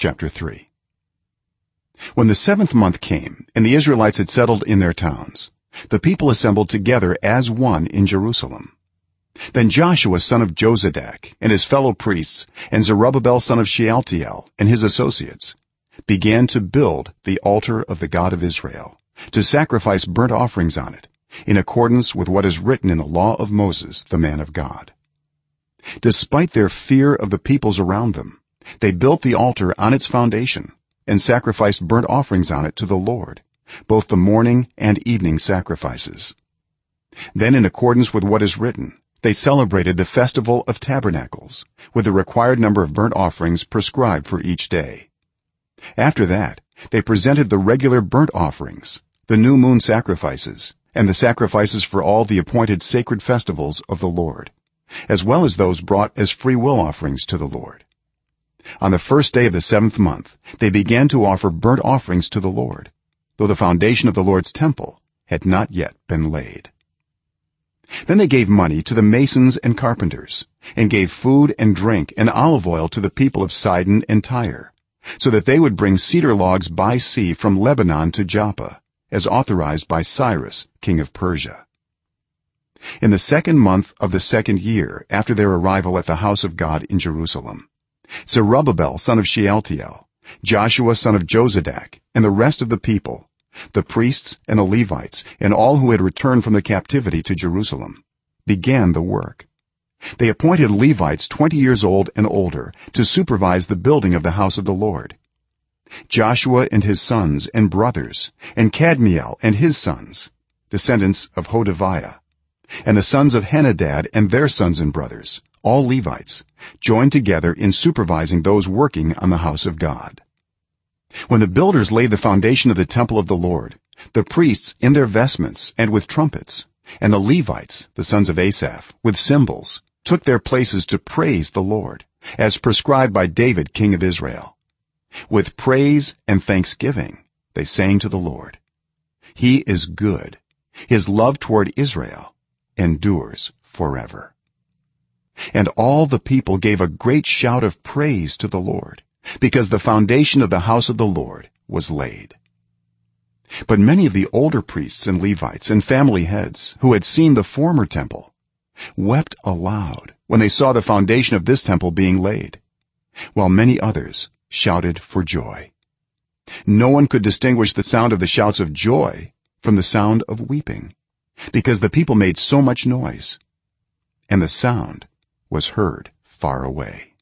chapter 3 when the 7th month came and the israelites had settled in their towns the people assembled together as one in jerusalem. Then joshua son of jozadak and his fellow priests and zerubbabel son of shealtiel and his associates began to build the altar of the god of israel to sacrifice burnt offerings on it in accordance with what is written in the law of moses the man of god. Despite their fear of the peoples around them they built the altar on its foundation and sacrificed burnt offerings on it to the lord both the morning and evening sacrifices. Then in accordance with what is written they celebrated the festival of tabernacles with the required number of burnt offerings prescribed for each day. After that they presented the regular burnt offerings the new moon sacrifices and the sacrifices for all the appointed sacred festivals of the lord as well as those brought as free will offerings to the lord on the first day of the 7th month they began to offer burnt offerings to the lord though the foundation of the lord's temple had not yet been laid. Then they gave money to the masons and carpenters and gave food and drink and olive oil to the people of sidon and tyre so that they would bring cedar logs by sea from lebanon to joppa as authorized by cyrus king of persia. In the second month of the second year after their arrival at the house of god in jerusalem zerubbabel son of shealtiel joshua son of jozadak and the rest of the people the priests and the levites and all who had returned from the captivity to jerusalem began the work. They appointed levites 20 years old and older to supervise the building of the house of the lord. Joshua and his sons and brothers and kadmiel and his sons descendants of hodaviah and the sons of henadad and their sons and brothers all levites joined together in supervising those working on the house of god. When the builders laid the foundation of the temple of the lord the priests in their vestments and with trumpets and the levites the sons of asaph with cymbals took their places to praise the lord as prescribed by david king of israel. With praise and thanksgiving they sang to the lord he is good. His love toward israel endures forever and all the people gave a great shout of praise to the lord because the foundation of the house of the lord was laid. But many of the older priests and levites and family heads who had seen the former temple wept aloud when they saw the foundation of this temple being laid while many others shouted for joy. No one could distinguish the sound of the shouts of joy from the sound of weeping because the people made so much noise and the sound was heard far away